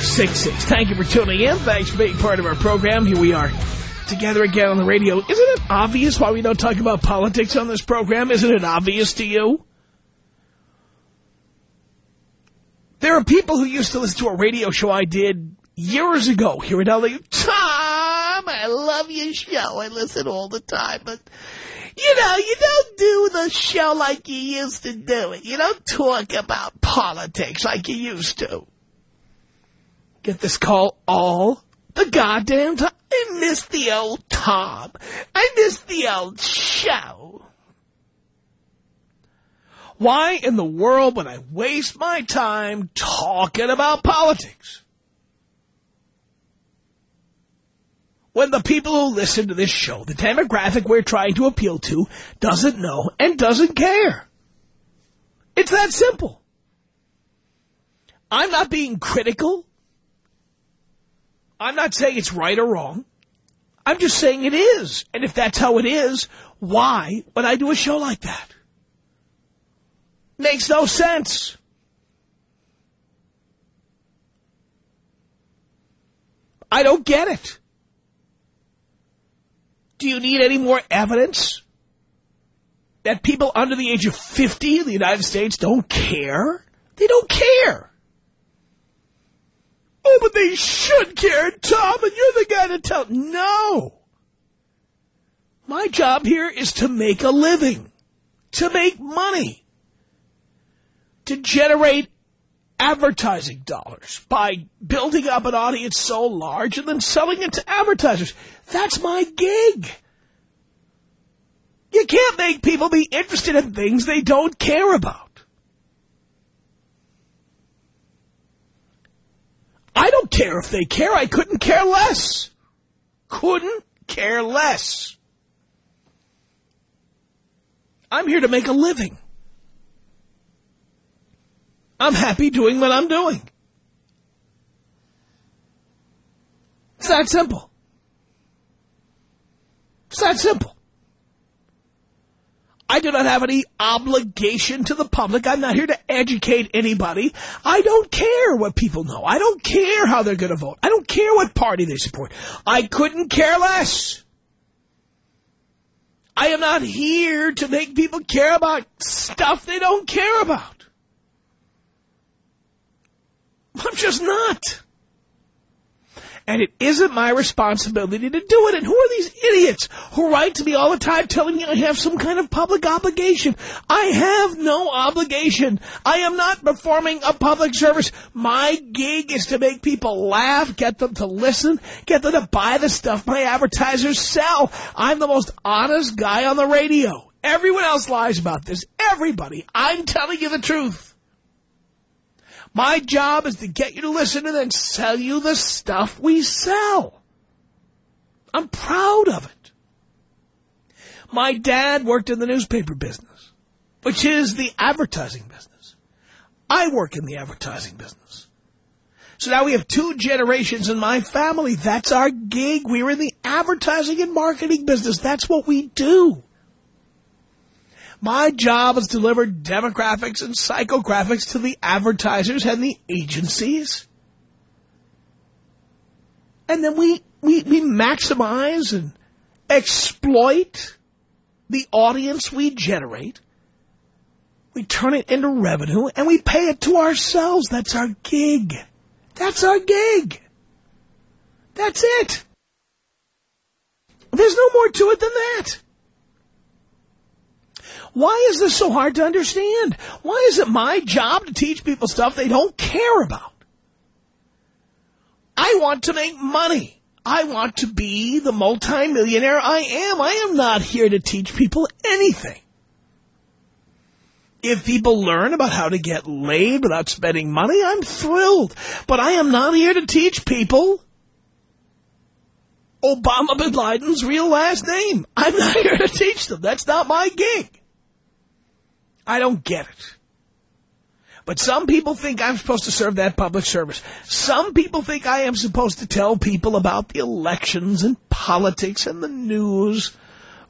1-800-5800-866. Thank you for tuning in. Thanks for being part of our program. Here we are together again on the radio. Isn't it obvious why we don't talk about politics on this program? Isn't it obvious to you? There are people who used to listen to a radio show I did years ago here in L.A. Tom, I love your show. I listen all the time, but you know, you don't do the show like you used to do it. You don't talk about politics like you used to. Get this call all the goddamn time. I miss the old Tom. I miss the old show. Why in the world would I waste my time talking about politics? when the people who listen to this show, the demographic we're trying to appeal to, doesn't know and doesn't care. It's that simple. I'm not being critical. I'm not saying it's right or wrong. I'm just saying it is. And if that's how it is, why would I do a show like that? Makes no sense. I don't get it. Do you need any more evidence that people under the age of 50 in the United States don't care? They don't care. Oh, but they should care, Tom, and you're the guy to tell. No. My job here is to make a living, to make money, to generate advertising dollars by building up an audience so large and then selling it to advertisers. That's my gig. You can't make people be interested in things they don't care about. I don't care if they care. I couldn't care less. Couldn't care less. I'm here to make a living. I'm happy doing what I'm doing. It's that simple. It's that simple. I do not have any obligation to the public. I'm not here to educate anybody. I don't care what people know. I don't care how they're going to vote. I don't care what party they support. I couldn't care less. I am not here to make people care about stuff they don't care about. I'm just not. And it isn't my responsibility to do it. And who are these idiots who write to me all the time telling me I have some kind of public obligation? I have no obligation. I am not performing a public service. My gig is to make people laugh, get them to listen, get them to buy the stuff my advertisers sell. I'm the most honest guy on the radio. Everyone else lies about this. Everybody. I'm telling you the truth. My job is to get you to listen and then sell you the stuff we sell. I'm proud of it. My dad worked in the newspaper business, which is the advertising business. I work in the advertising business. So now we have two generations in my family. That's our gig. We're in the advertising and marketing business. That's what we do. My job is to deliver demographics and psychographics to the advertisers and the agencies. And then we, we, we maximize and exploit the audience we generate. We turn it into revenue and we pay it to ourselves. That's our gig. That's our gig. That's it. There's no more to it than that. Why is this so hard to understand? Why is it my job to teach people stuff they don't care about? I want to make money. I want to be the multimillionaire I am. I am not here to teach people anything. If people learn about how to get laid without spending money, I'm thrilled. But I am not here to teach people Obama bin Laden's real last name. I'm not here to teach them. That's not my gig. I don't get it. But some people think I'm supposed to serve that public service. Some people think I am supposed to tell people about the elections and politics and the news.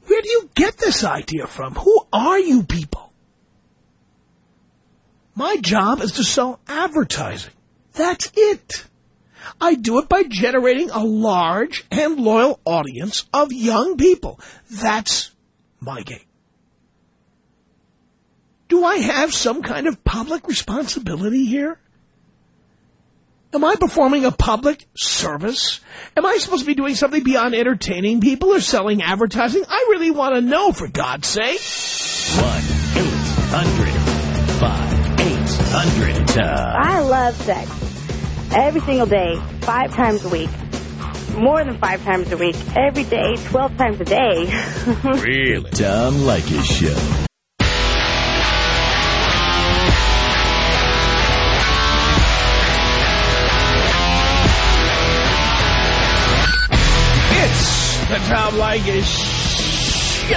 Where do you get this idea from? Who are you people? My job is to sell advertising. That's it. I do it by generating a large and loyal audience of young people. That's my game. Do I have some kind of public responsibility here? Am I performing a public service? Am I supposed to be doing something beyond entertaining people or selling advertising? I really want to know, for God's sake. 1-800-5800-TOM. I love sex. Every single day, five times a week. More than five times a week. Every day, 12 times a day. really? Tom Leykis Show. The Tom Leykis Show.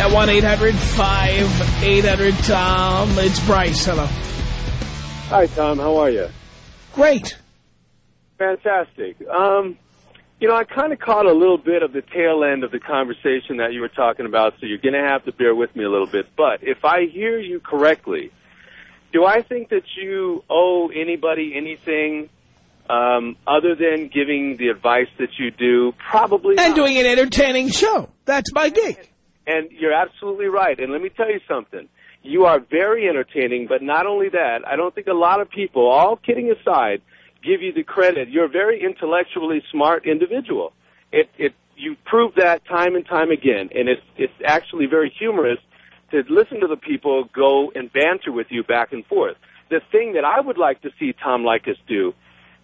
At 1-800-5800-TOM. It's Bryce. Hello. Hi, Tom. How are you? Great. Fantastic. Um, you know, I kind of caught a little bit of the tail end of the conversation that you were talking about, so you're going to have to bear with me a little bit. But if I hear you correctly, do I think that you owe anybody anything um, other than giving the advice that you do? Probably And not. doing an entertaining show. That's my gig. And you're absolutely right. And let me tell you something. You are very entertaining, but not only that, I don't think a lot of people, all kidding aside, give you the credit. You're a very intellectually smart individual. It, it, you prove that time and time again, and it's, it's actually very humorous to listen to the people go and banter with you back and forth. The thing that I would like to see Tom Leykis do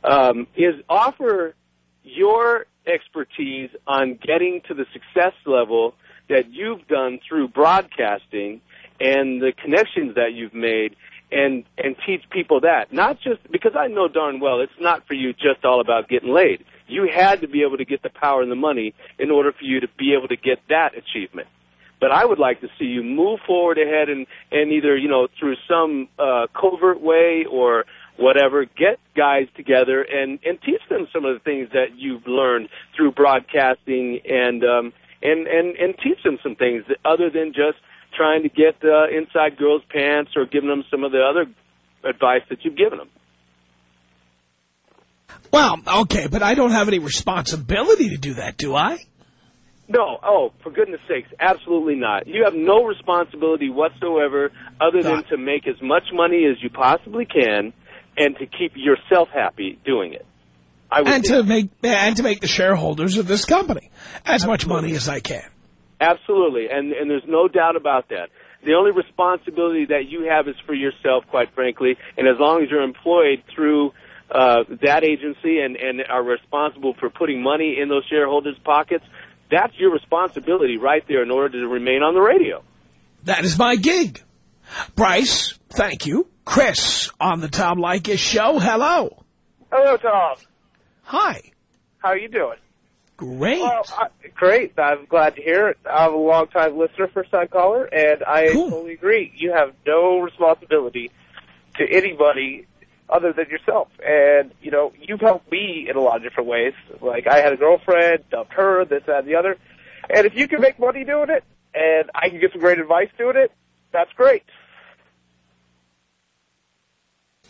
um, is offer your expertise on getting to the success level that you've done through broadcasting and the connections that you've made and and teach people that. Not just because I know darn well it's not for you just all about getting laid. You had to be able to get the power and the money in order for you to be able to get that achievement. But I would like to see you move forward ahead and and either you know through some uh, covert way or whatever get guys together and and teach them some of the things that you've learned through broadcasting and um and and and teach them some things that, other than just trying to get uh, inside girls' pants or giving them some of the other advice that you've given them. Well, okay, but I don't have any responsibility to do that, do I? No, oh, for goodness sakes, absolutely not. You have no responsibility whatsoever other than to make as much money as you possibly can and to keep yourself happy doing it. I would And think- to make and to make the shareholders of this company as much money as I can. Absolutely, and and there's no doubt about that. The only responsibility that you have is for yourself, quite frankly, and as long as you're employed through uh, that agency and and are responsible for putting money in those shareholders' pockets, that's your responsibility right there in order to remain on the radio. That is my gig. Bryce, thank you. Chris on the Tom Leykis show. Hello. Hello, Tom. Hi. How are you doing? Great. Well, I, great. I'm glad to hear it. I'm a long-time listener, first-time caller, and I Cool. totally agree. You have no responsibility to anybody other than yourself. And, you know, you've helped me in a lot of different ways. Like, I had a girlfriend, dumped her, this, that, and the other. And if you can make money doing it, and I can get some great advice doing it, that's great.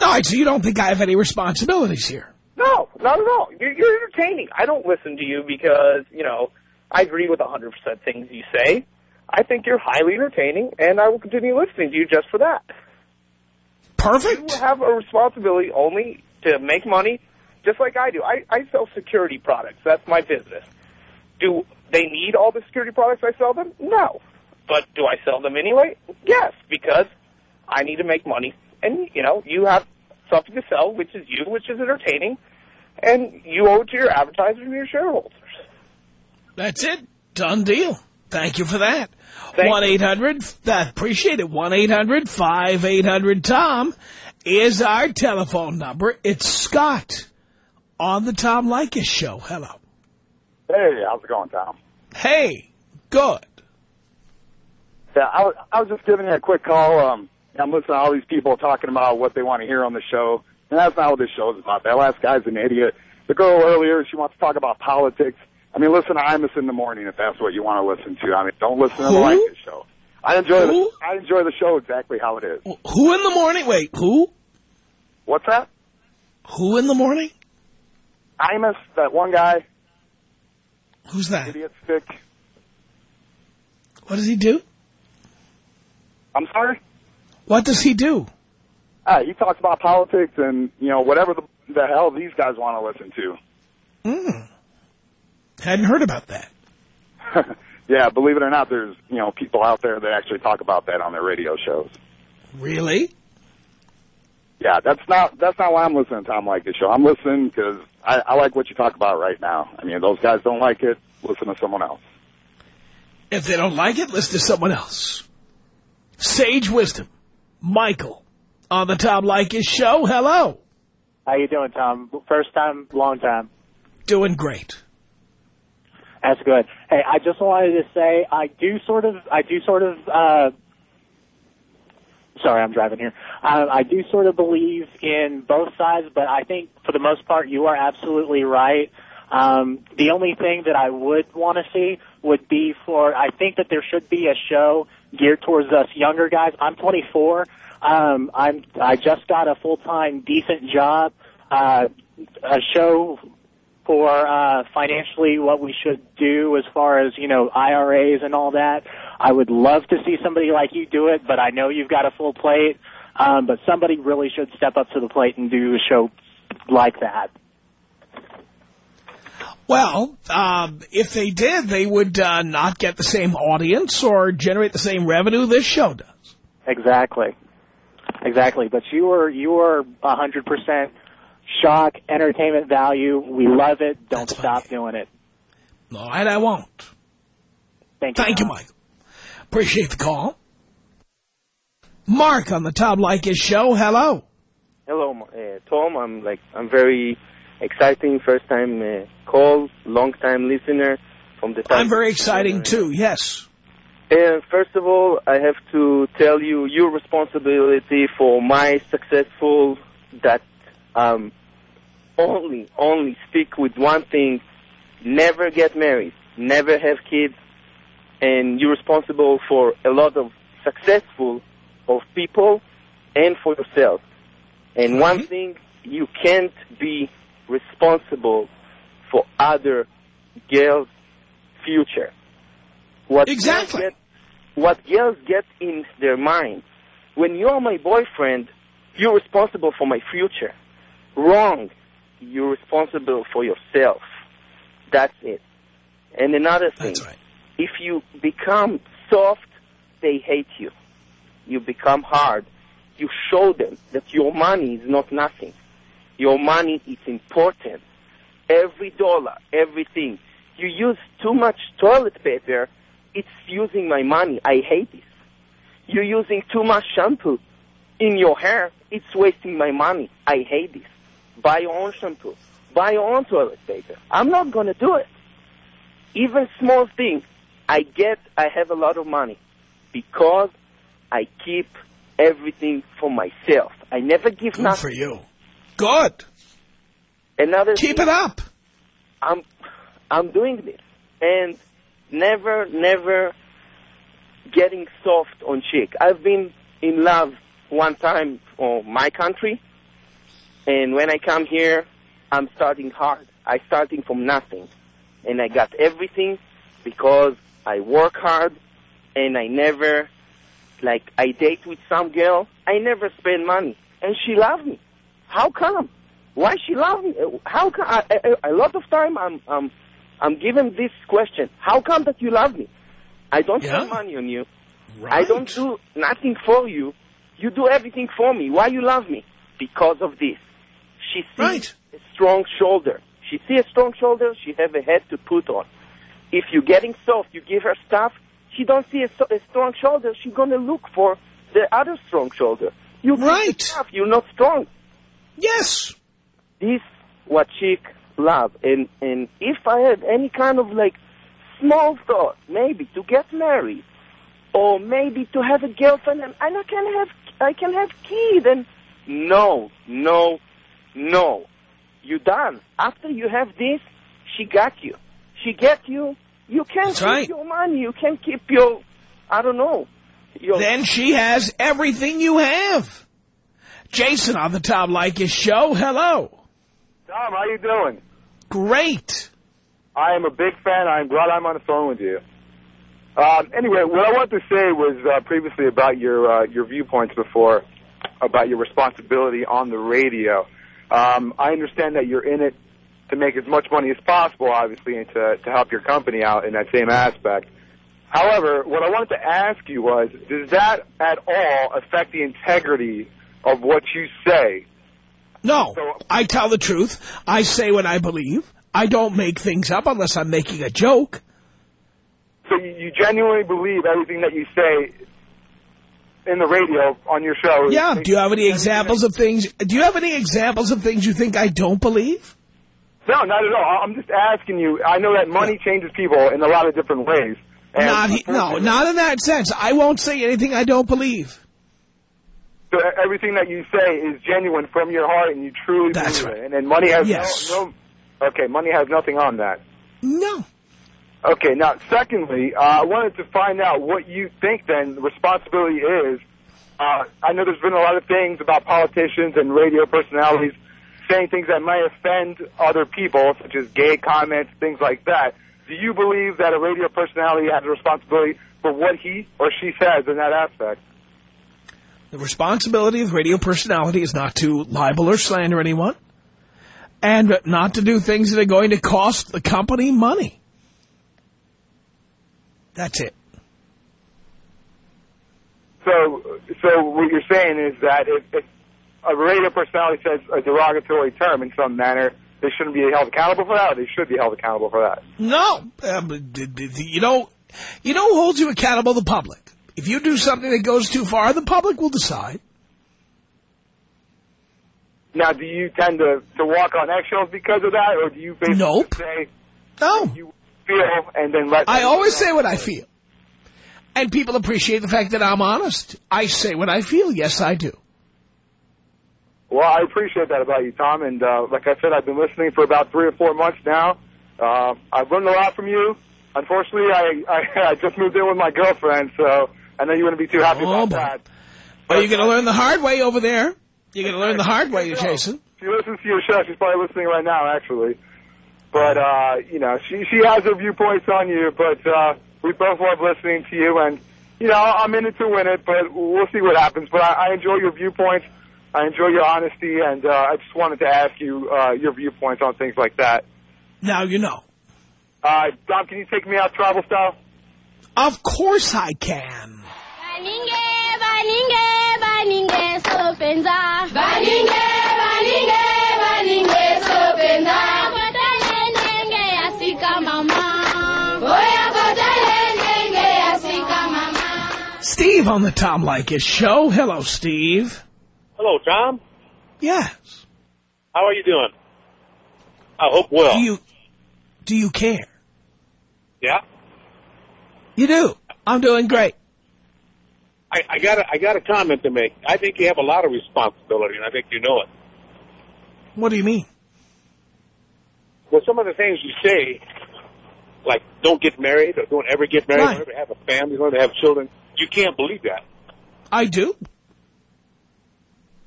All right, so you don't think I have any responsibilities here? No, not at all. You're, you're entertaining. I don't listen to you because, you know, I agree with 100% things you say. I think you're highly entertaining, and I will continue listening to you just for that. Perfect. You have a responsibility only to make money just like I do. I, I sell security products. That's my business. Do they need all the security products I sell them? No. But do I sell them anyway? Yes, because I need to make money. And, you know, you have something to sell, which is you, which is entertaining, and you owe it to your advertisers and your shareholders. That's it. Done deal. Thank you for that. 1-800, I appreciate it. 1-800-5800-TOM is our telephone number. It's Scott on the Tom Leykis show. Hello. Hey, how's it going, Tom? Hey, good. Yeah, I was, I was just giving you a quick call. Um, I'm listening to all these people talking about what they want to hear on the show, and that's not what this show is about. That last guy's an idiot. The girl earlier, she wants to talk about politics. I mean, listen to Imus in the morning if that's what you want to listen to. I mean, don't listen to the? Leykis show. I enjoy Who? the I enjoy the show exactly how it is. Who in the morning? Wait, who? What's that? Who in the morning? Imus, that one guy, Who's that? idiot stick. What does he do? I'm sorry. What does he do? Uh, he talks about politics and you know whatever the, the hell these guys want to listen to. Mm. Hadn't heard about that. yeah, believe it or not, there's you know people out there that actually talk about that on their radio shows. Really? Yeah, that's not that's not why I'm listening to Tom Leykis show. I'm listening because I, I like what you talk about right now. I mean, those guys don't like it. Listen to someone else. If they don't like it, listen to someone else. Sage Wisdom. Michael on the Tom Leykis show. Hello. How you doing, Tom? First time, long time. Doing great. That's good. Hey, I just wanted to say I do sort of, I do sort of, uh, sorry, I'm driving here. Uh, I do sort of believe in both sides, but I think for the most part you are absolutely right. Um, the only thing that I would want to see would be for, I think that there should be a show geared towards us younger guys. I'm 24. Um, I'm, I just got a full-time decent job, uh, a show for uh, financially what we should do as far as you know IRAs and all that. I would love to see somebody like you do it, but I know you've got a full plate. Um, but somebody really should step up to the plate and do a show like that. Well, um, if they did, they would uh, not get the same audience or generate the same revenue this show does. Exactly, exactly. But you are you are a hundred percent shock, entertainment value. We love it. Don't That's stop funny. doing it. All right, I won't. Thank you. Thank you, Tom. Michael. Appreciate the call. Mark on the Tom Leykis show. Hello. Hello, uh, Tom. I'm like I'm very exciting first time uh, call, long time listener from the. I'm very exciting, too. Yes. Uh, first of all, I have to tell you your responsibility for my successful that um, only only stick with one thing: never get married, never have kids, and you're responsible for a lot of successful of people and for yourself. And one thing you can't be responsible for other girls' future. What girls Exactly. get- what girls get in their mind. When you're my boyfriend, you're responsible for my future. Wrong. You're responsible for yourself. That's it. And another thing, right. if you become soft, they hate you. You become hard. You show them that your money is not nothing. Your money is important. Every dollar, everything. You use too much toilet paper, it's using my money. I hate this. You're using too much shampoo in your hair, it's wasting my money. I hate this. Buy your own shampoo. Buy your own toilet paper. I'm not going to do it. Even small things. I get I have a lot of money because I keep everything for myself. I never give Good nothing. for you. Good. Another Keep thing, it up. I'm I'm doing this and never never getting soft on chick. I've been in love one time for my country and when I come here I'm starting hard. I starting from nothing. And I got everything because I work hard and I never like I date with some girl, I never spend money and she loved me. How come? Why she love me? How come? I, I, a lot of time I'm I'm I'm given this question. How come that you love me? I don't Yeah. spend money on you. Right. I don't do nothing for you. You do everything for me. Why you love me? Because of this. She sees Right. a strong shoulder. She see a strong shoulder. She have a head to put on. If you're getting soft, you give her stuff. She don't see a, a strong shoulder. She's gonna look for the other strong shoulder. You Right. stuff. You're not strong. Yes. This what chick love. And and if I had any kind of like small thought, maybe to get married, or maybe to have a girlfriend, and I can have I can have kid, and no, no, no, you done. After you have this, she got you. She get you. You can't That's keep right. your money. You can't keep your, I don't know. Your, Then she has everything you have. Jason on the Tom Leykis show. Hello. Tom, how you doing? Great. I am a big fan. I'm glad I'm on the phone with you. Um, anyway, what I wanted to say was uh, previously about your uh, your viewpoints before about your responsibility on the radio. Um, I understand that you're in it to make as much money as possible, obviously, and to, to help your company out in that same aspect. However, what I wanted to ask you was, does that at all affect the integrity of what you say? No, So- I tell the truth. I say what I believe. I don't make things up unless I'm making a joke. So you, genuinely believe everything that you say in the radio on your show? Yeah. Do you have any examples of things? Do you have any examples of things you think I don't believe? No, not at all. I'm just asking you. I know that money changes people in a lot of different ways. And Not no, not in that sense. I won't say anything I don't believe. So everything that you say is genuine from your heart, and you truly That's believe right. it. And then money has Yes. no, no. Okay, money has nothing on that. No. Okay, now, secondly, uh, I wanted to find out what you think then responsibility is. Uh, I know there's been a lot of things about politicians and radio personalities saying things that might offend other people, such as gay comments, things like that. Do you believe that a radio personality has a responsibility for what he or she says in that aspect? The responsibility of the radio personality is not to libel or slander anyone and not to do things that are going to cost the company money. That's it. So, so what you're saying is that if, if a radio personality says a derogatory term in some manner, they shouldn't be held accountable for that, or they should be held accountable for that. No. Um, you know, you know who holds you accountable? The public. If you do something that goes too far, the public will decide. Now, do you tend to, to walk on eggshells because of that, or do you basically Nope. say No. you feel and then let? I always say what I feel. And people appreciate the fact that I'm honest. I say what I feel. Yes, I do. Well, I appreciate that about you, Tom. And uh, like I said, I've been listening for about three or four months now. Uh, I've learned a lot from you. Unfortunately, I, I I just moved in with my girlfriend, so I know you wouldn't be too happy Oh, about boy. that. Well, you're going to learn the hard way over there. You're going to learn the hard way, Jason. She listens to your show. She's probably listening right now, actually. But uh, you know, she she has her viewpoints on you. But uh, we both love listening to you, and you know, I'm in it to win it. But we'll see what happens. But I, I enjoy your viewpoints. I enjoy your honesty, and uh, I just wanted to ask you uh, your viewpoints on things like that. Now you know. Uh, Dom, can you take me out travel style? Of course I can. Baninge, baninge, baninge, sopenza. Baninge, baninge, baninge, sopenza. Kotale nenge asika mama. Oya kotale nenge asika mama. Steve on the Tom Leykis show. Hello, Steve. Hello, Tom. Yes. How are you doing? I hope well. Do you do you care? yeah. You do. I'm doing great. I, I got I got a comment to make. I think you have a lot of responsibility, and I think you know it. What do you mean? Well, some of the things you say, like don't get married or don't ever get married, Right. don't ever have a family, don't ever have children, you can't believe that. I do.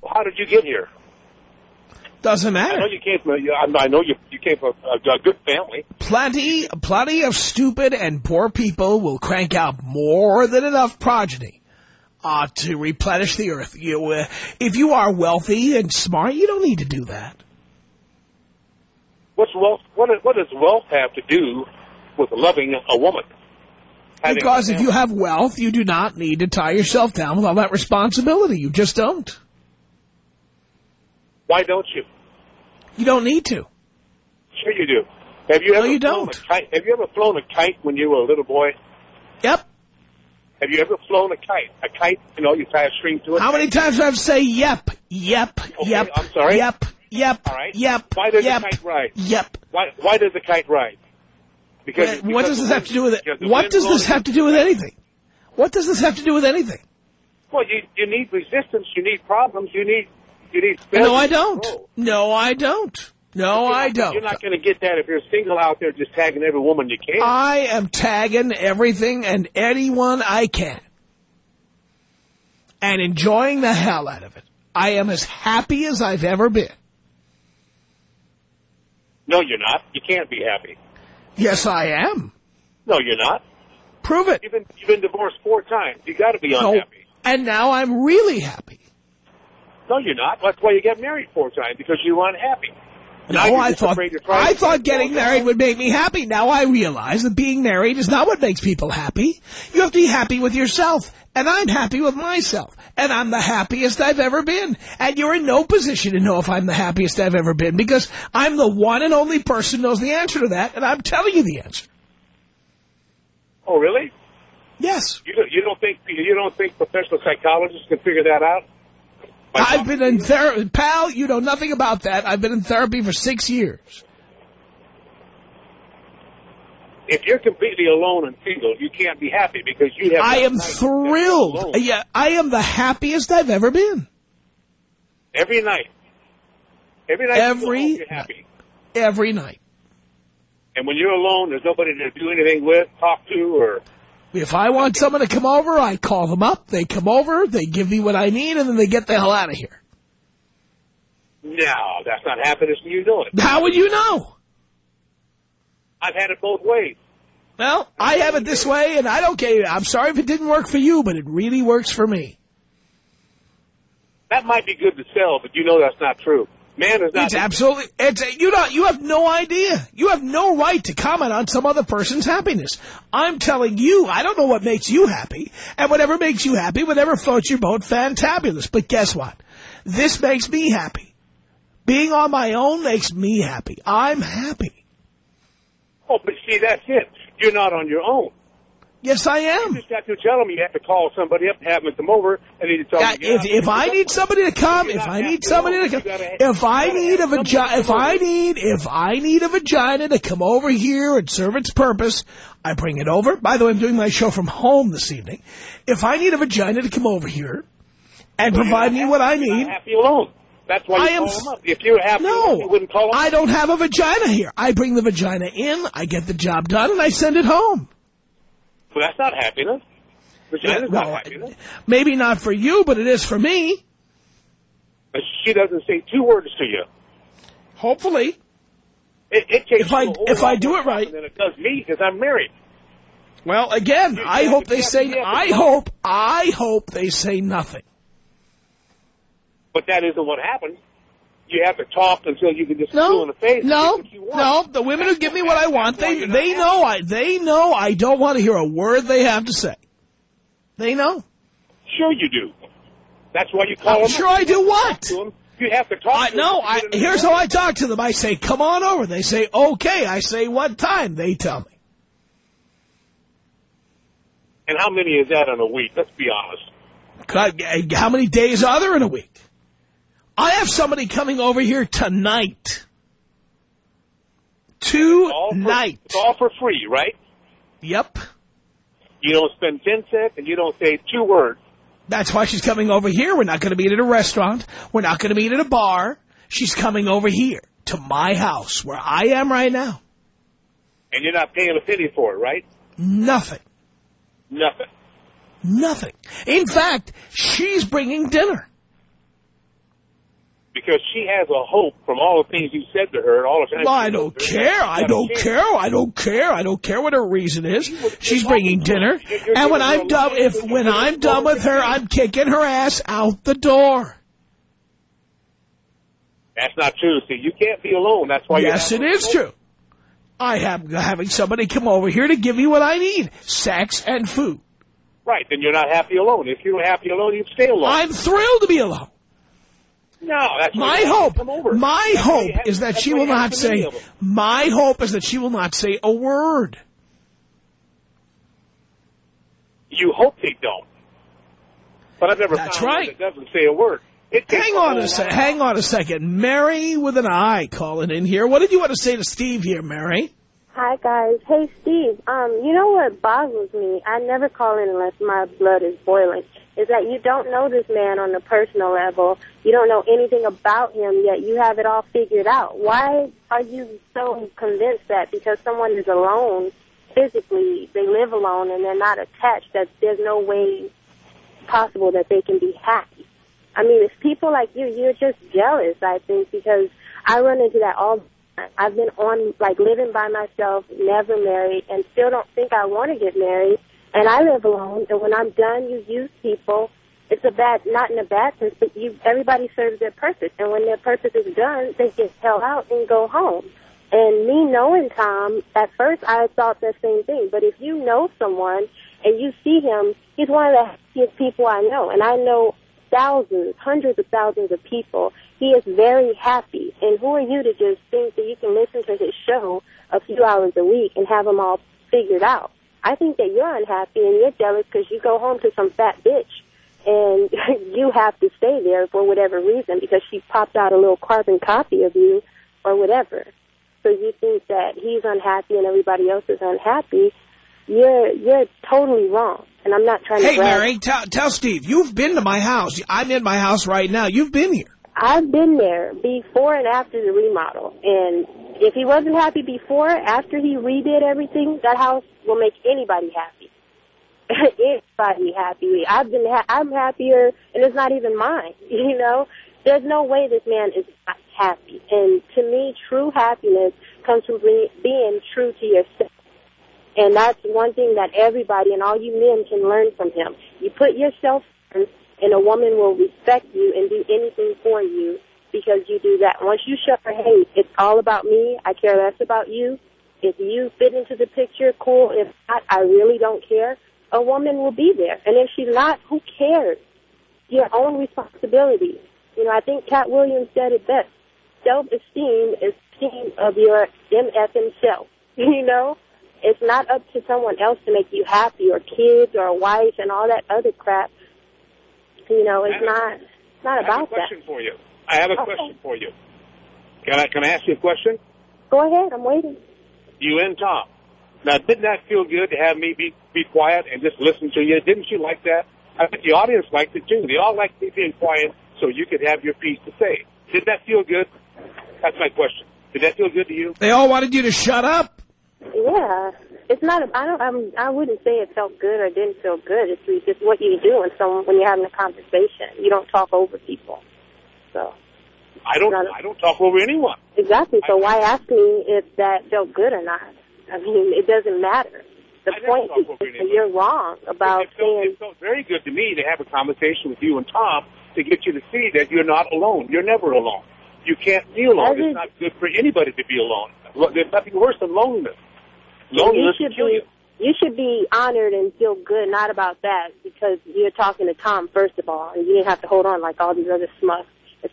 Well, how did you get here? Doesn't matter. I know you came from. a- I know you you came from a, a good family. Plenty, plenty of stupid and poor people will crank out more than enough progeny uh, to replenish the earth. You, uh, if you are wealthy and smart, you don't need to do that. What's wealth? What, what does wealth have to do with loving a woman? Having Because if you have wealth, you do not need to tie yourself down with all that responsibility. You just don't. Why don't you? You don't need to. Sure you do. Have you No, ever you flown don't. a kite? Have you ever flown a kite when you were a little boy? Yep. Have you ever flown a kite? A kite, you know, you tie a string to it. How many times do I have to say yep, yep, yep, I'm sorry? yep, yep, All right. yep, Why does yep, the kite ride? yep. Why, why does the kite ride? Because, What because does this the have to do with it? What does this have to do with anything? What does this have to do with anything? Well, you you need resistance. You need problems. You need you need. No, I don't. grow. No, I don't. No, You're I don't. You're not going to get that if you're single out there just tagging every woman you can. I am tagging everything and anyone I can. And enjoying the hell out of it. I am as happy as I've ever been. no, you're not. You can't be happy. Yes, I am. No, you're not. Prove it. You've been you've been divorced four times. You got to be No. unhappy. And now I'm really happy. No, you're not. That's why you get married four times because you were unhappy. Now No, I thought afraid to try I thought getting married would make me happy. Now I realize that being married is not what makes people happy. You have to be happy with yourself. And I'm happy with myself. And I'm the happiest I've ever been. And you're in no position to know if I'm the happiest I've ever been because I'm the one and only person who knows the answer to that. And I'm telling you the answer. Oh, really? Yes. You don't, you don't think you don't think professional psychologists can figure that out? I've been in therapy. Pal, you know nothing about that. I've been in therapy for six years. If you're completely alone and single, you can't be happy because you have. I am nights that you're thrilled. Yeah, I am the happiest I've ever been. Every night. Every night. you Every you're happy. Every night. And when you're alone, there's nobody to do anything with, talk to, or If I want someone to come over, I call them up. They come over, they give me what I need, and then they get the hell out of here. no, that's not happiness, and you know it. How would you know? I've had it both ways. Well, I have it this way, and I don't care. I'm sorry if it didn't work for you, but it really works for me. That might be good to sell, but you know that's not true. Man is not. It's absolutely, it's, you don't, you have no idea. You have no right to comment on some other person's happiness. I'm telling you, I don't know what makes you happy, and whatever makes you happy, whatever floats your boat, fantabulous. But guess what? This makes me happy. Being on my own makes me happy. I'm happy. Oh, but see, that's it. You're not on your own. Yes, I am. You just got to tell them you have to call somebody up, have them come over, and you tell Yeah, them. you if if I need somebody to come, if I need somebody to come, if I need a vagina, if I need if I need a vagina to come over here and serve its purpose, I bring it over. By the way, I'm doing my show from home this evening. If I need a vagina to come over here and provide me what I need, happy alone. That's why you I am. If you happy alone, you no, wouldn't call them. I don't have a vagina here. I bring the vagina in, I get the job done, and I send it home. Well, that's not happiness. Vagina's No, not happiness. maybe not for you, but it is for me. But she doesn't say two words to you. Hopefully. It, it takes If I- you a whole if I do it right- than it does me because I'm married. Well, again, You- I hope they say, to- you have to I hope, I hope they say nothing. But that isn't what happens. You have to talk until you can just No, in the face. no, get what you want. no. The women who give me what I want, they they know I they know I don't want to hear a word they have to say. They know. Sure you do. That's why you call I'm them. sure up. I do what? You have to talk I to no. them. I here's how I talk to them. I say, "Come on over." They say, "Okay." I say, "What time?" They tell me. And how many is that in a week? Let's be honest. God, How many days are there in a week? I have somebody coming over here tonight. All for, Tonight. It's all for free, right? Yep. You don't spend ten cents and you don't say two words. That's why she's coming over here. We're not going to meet at a restaurant. We're not going to meet at a bar. She's coming over here to my house where I am right now. And you're not paying a penny for it, right? Nothing. Nothing. Nothing. In fact, she's bringing dinner. Because she has a hope from all the things you said to her, all the. Well, I don't care. I don't care. I don't care. I don't care what her reason is. She's bringing dinner. And when I'm done, if when I'm done with her, I'm kicking her ass out the door. That's not true. See, you can't be alone. That's why. yes, you it is true. I am having somebody come over here to give me what I need, sex and food. Right, then you're not happy alone. If you're happy alone, you'd stay alone. I'm thrilled to be alone. No, that's My you have to hope, Come over. my That's hope have- is that she will not say, my hope is that she will not say a word. You hope they don't. But I've never That's found one right. that doesn't say a word. It Hang on whole a sec. lot. Hang on a second. Mary with an I calling in here. What did you want to say to Steve here, Mary? Hi guys. Hey Steve. Um, you know what boggles me? I never call in unless my blood is boiling. Is that you don't know this man on a personal level. You don't know anything about him yet you have it all figured out. Why are you so convinced that because someone is alone physically, they live alone and they're not attached that there's no way possible that they can be happy? I mean, it's people like you, you're just jealous, I think, because I run into that all the time. I've been on, like, living by myself, never married, and still don't think I want to get married. And I live alone, and when I'm done, you use people. It's a bad, not in a bad sense, but you, everybody serves their purpose. And when their purpose is done, they get hell out and go home. And me knowing Tom, at first I thought the same thing. But if you know someone and you see him, he's one of the happiest people I know. And I know thousands, hundreds of thousands of people. He is very happy. And who are you to just think that you can listen to his show a few hours a week and have him all figured out? I think that you're unhappy and you're jealous because you go home to some fat bitch and you have to stay there for whatever reason because she popped out a little carbon copy of you or whatever. So you think that he's unhappy and everybody else is unhappy. You're you're totally wrong. And I'm not trying Hey, to brag. Mary, tell, tell Steve, you've been to my house. I'm in my house right now. You've been here. I've been there before and after the remodel, and if he wasn't happy before, after he redid everything, that house will make anybody happy. anybody happy. I've been, ha- I'm happier, and it's not even mine. You know, there's no way this man is not happy. And to me, true happiness comes from be- being true to yourself. And that's one thing that everybody and all you men can learn from him. You put yourself first, and a woman will respect you and do anything for you because you do that. Once you show her, hey, it's all about me, I care less about you. If you fit into the picture, cool. If not, I really don't care. A woman will be there. And if she's not, who cares? Your own responsibility. You know, I think Katt Williams said it best. Self-esteem is esteem of your MF self. You know? It's not up to someone else to make you happy or kids or a wife and all that other crap. You know, it's not it's not I have a about that. question for you. I have a Okay. question for you. Can I can I ask you a question? Go ahead, I'm waiting. You and Tom. Now, didn't that feel good to have me be be quiet and just listen to you? Didn't you like that? I think the audience liked it too. They all liked me being quiet so you could have your piece to say. Did that feel good? That's my question. Did that feel good to you? They all wanted you to shut up. Yeah, it's not. A, I don't. I'm, I wouldn't say it felt good or didn't feel good. It's just what you do when someone when you're having a conversation. You don't talk over people. So I don't. I don't talk over anyone. exactly. So why ask me if that felt good or not? I mean, it doesn't matter. The I point is that you're wrong about it felt, saying it felt very good to me to have a conversation with you and Tom to get you to see that you're not alone. You're never alone. You can't be alone. It's not good for anybody to be alone. There's nothing worse than loneliness. you Loneliness should kill be you. you should be honored and feel good, not about that, because you're talking to Tom first of all, and you didn't have to hold on like all these other smucks.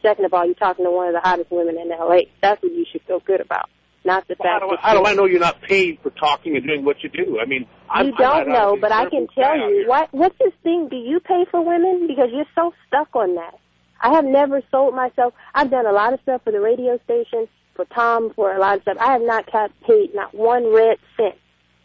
Second of all, you're talking to one of the hottest women in LA. That's what you should feel good about, not the Well, how, fact do that I, how do I know you're not paid for talking and doing what you do? I mean, I'm, you don't know, but I can tell you what what's this thing? Do you pay for women? Because you're so stuck on that. I have never sold myself. I've done a lot of stuff for the radio station, for Tom, for a lot of stuff. I have not got paid not one red cent.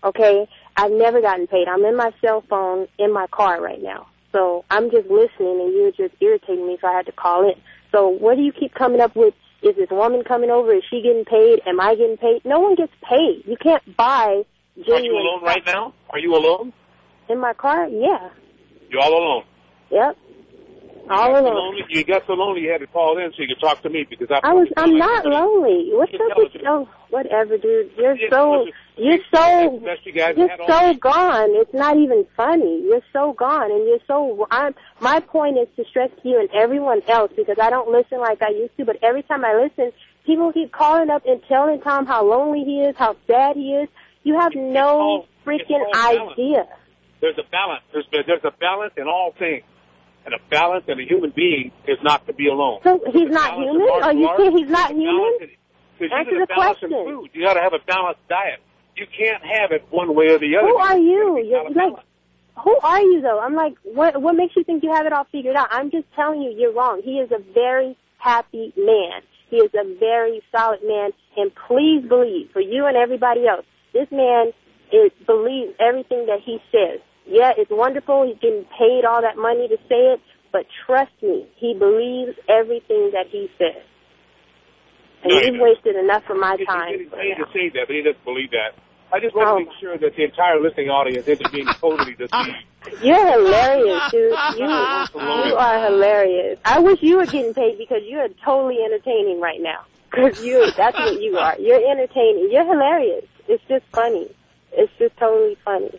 Okay, I've never gotten paid. I'm in my cell phone in my car right now, so I'm just listening, and you're just irritating me, so I had to call in. So what do you keep coming up with? Is this woman coming over? Is she getting paid? Am I getting paid? No one gets paid. You can't buy Genuine Are you alone right now? Are you alone? in my car. Yeah. You're all alone. Yep. You All so alone. lonely- You got so lonely you had to call in so you could talk to me because I. I was. I'm not lonely. What's up with us. oh, whatever, dude. You're so. You're so you you're so gone. It's not even funny. You're so gone, and you're so. I'm, my point is to stress to you and everyone else because I don't listen like I used to. But every time I listen, people keep calling up and telling Tom how lonely he is, how sad he is. You have no all- freaking it's balance. idea. There's a balance. There's there's a balance in all things, and a balance in a human being is not to be alone. So he's not human? Are you saying he's not human? balance in- There's Answer even the question. You got to have a balanced diet. You can't have it one way or the other. Who are you? You're like, who are you though? I'm like, what? What makes you think you have it all figured out? I'm just telling you, you're wrong. He is a very happy man. He is a very solid man, and please believe, for you and everybody else, this man is believes everything that he says. Yeah, it's wonderful. He's getting paid all that money to say it, but trust me, he believes everything that he says. And No, you've wasted enough of my He's time. getting for paid to say that, but he doesn't believe that. I just want No. to make sure that the entire listening audience isn't being totally deceived. You're hilarious, dude. You you are hilarious. I wish you were getting paid because you are totally entertaining right now. Because you, that's what you are. You're entertaining. You're hilarious. It's just funny. It's just totally funny.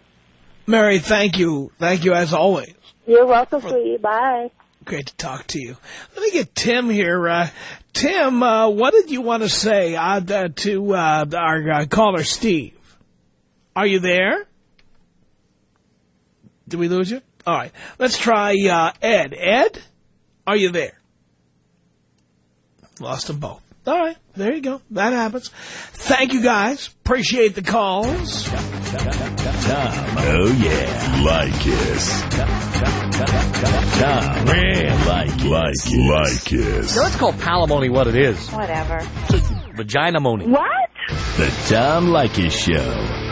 Mary, thank you. Thank you as always. You're welcome, sweetie. Bye. Great to talk to you. Let me get Tim here. Uh, Tim, uh, what did you want to say uh, uh, to uh, our uh, caller, Steve? Are you there? Did we lose you? All right. Let's try uh, Ed. Ed, are you there? Lost them both. All right. There you go. That happens. Thank you, guys. Appreciate the calls. Tom. Oh, yeah. Like Leykis. Tom. Like, like, Leykis. No, let's call palimony what it is. Whatever. Vagina mony. What? The Tom Leykis Show.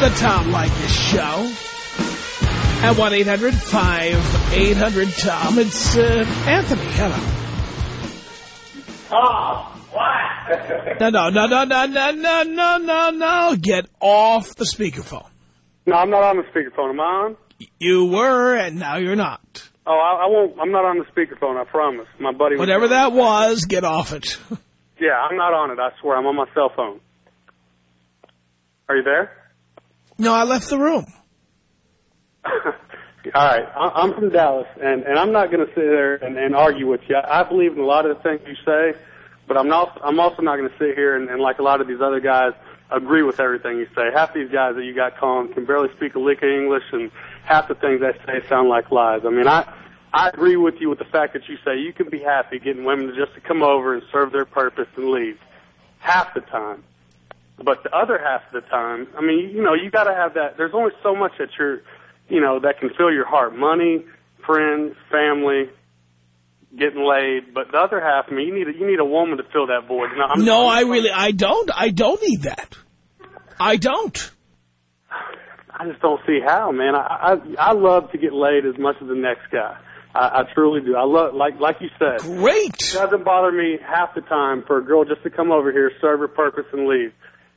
The Tom Leykis Show at 1-800-5800-TOM. It's uh, Anthony. Hello. Oh, what? No, no, no, no, no, no, no, no, no, no. Get off the speakerphone. No, I'm not on the speakerphone. Am I on? You were, and now you're not. Oh, I, I won't. I'm not on the speakerphone. I promise. My buddy. Whatever that was, get off it. Yeah, I'm not on it. I swear. I'm on my cell phone. Are you there? No, I left the room. All right. I'm from Dallas, and, and I'm not going to sit there and, and argue with you. I believe in a lot of the things you say, but I'm not. I'm also not going to sit here and, and like a lot of these other guys agree with everything you say. Half these guys that you got calling can barely speak a lick of English, and half the things they say sound like lies. I mean, I I agree with you with the fact that you say you can be happy getting women just to come over and serve their purpose and leave half the time. But the other half of the time, I mean, you know, you got to have that. There's only so much that you're, you know, that can fill your heart: money, friends, family, getting laid. But the other half, I mean, you need a, you need a woman to fill that void. No, I'm, no, I really, I don't. I don't need that. I don't. I just don't see how, man. I I, I love to get laid as much as the next guy. I, I truly do. I love, like like you said. Great. It doesn't bother me half the time for a girl just to come over here, serve her purpose, and leave.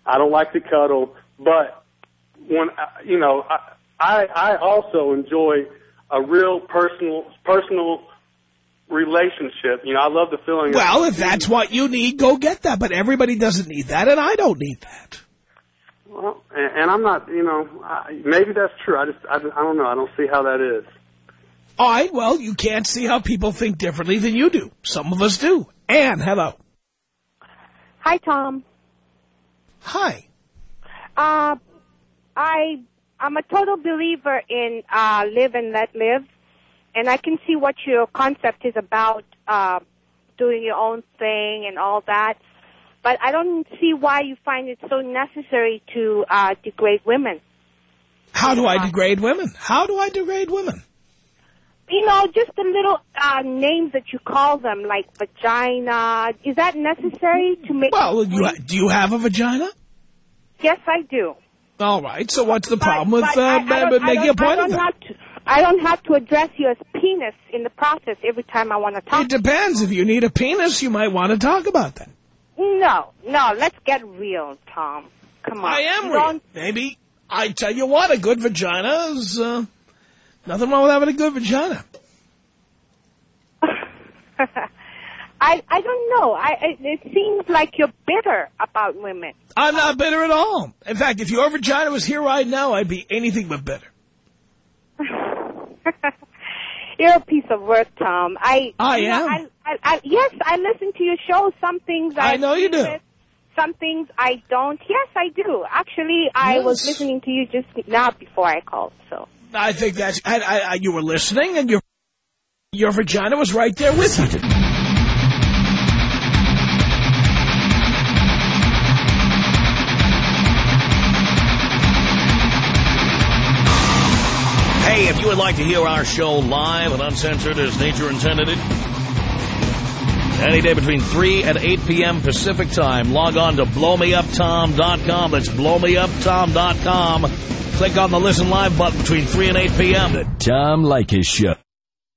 I don't like to cuddle, but when I- you know, I I, I also enjoy a real personal personal relationship. You know, I love the feeling. of- Well, if that's what you need, go get that. But everybody doesn't need that, and I don't need that. Well, and, and I'm not, you know, I, maybe that's true. I just, I, just- I don't know. I don't see how that is. All right, well, you can't see how people think differently than you do. Some of us do. Anne, hello. Hi, Tom. Hi. Uh, I I'm a total believer in uh, live and let live, and I can see what your concept is about, uh, doing your own thing and all that. But I don't see why you find it so necessary to uh, degrade women. How do I degrade women? How do I degrade women? You know, just the little uh, names that you call them, like vagina. Is that necessary to make? Well, you, do you have a vagina? Yes, I do. All right, so what's the problem with But uh, I- I ma- don't- I making a point of that? to- I don't have to address you as penis in the process every time I want to talk. It depends. If you need a penis, you might want to talk about that. No, no, let's get real, Tom. Come on. I am real. don't- Maybe, I tell you what, a good vagina is, uh, Nothing wrong with having a good vagina. I I don't know. I it, it seems like you're bitter about women. I'm not bitter at all. In fact, if your vagina was here right now, I'd be anything but bitter. You're a piece of work, Tom. I I you know, am. I, I, I, yes, I listen to your show. Some things I, I know you do. with, Some things I don't. Yes, I do. Actually, I was listening to you just now before I called. So I think that's, I, I, I, you were listening and your, your vagina was right there with you. Hey, if you would like to hear our show live and uncensored as nature intended it, any day between 3 and 8 p.m. Pacific time, log on to blowmeuptom.com. That's blowmeuptom.com. Click on the Listen Live button between 3 and 8 p.m. The Tom Leykis Show.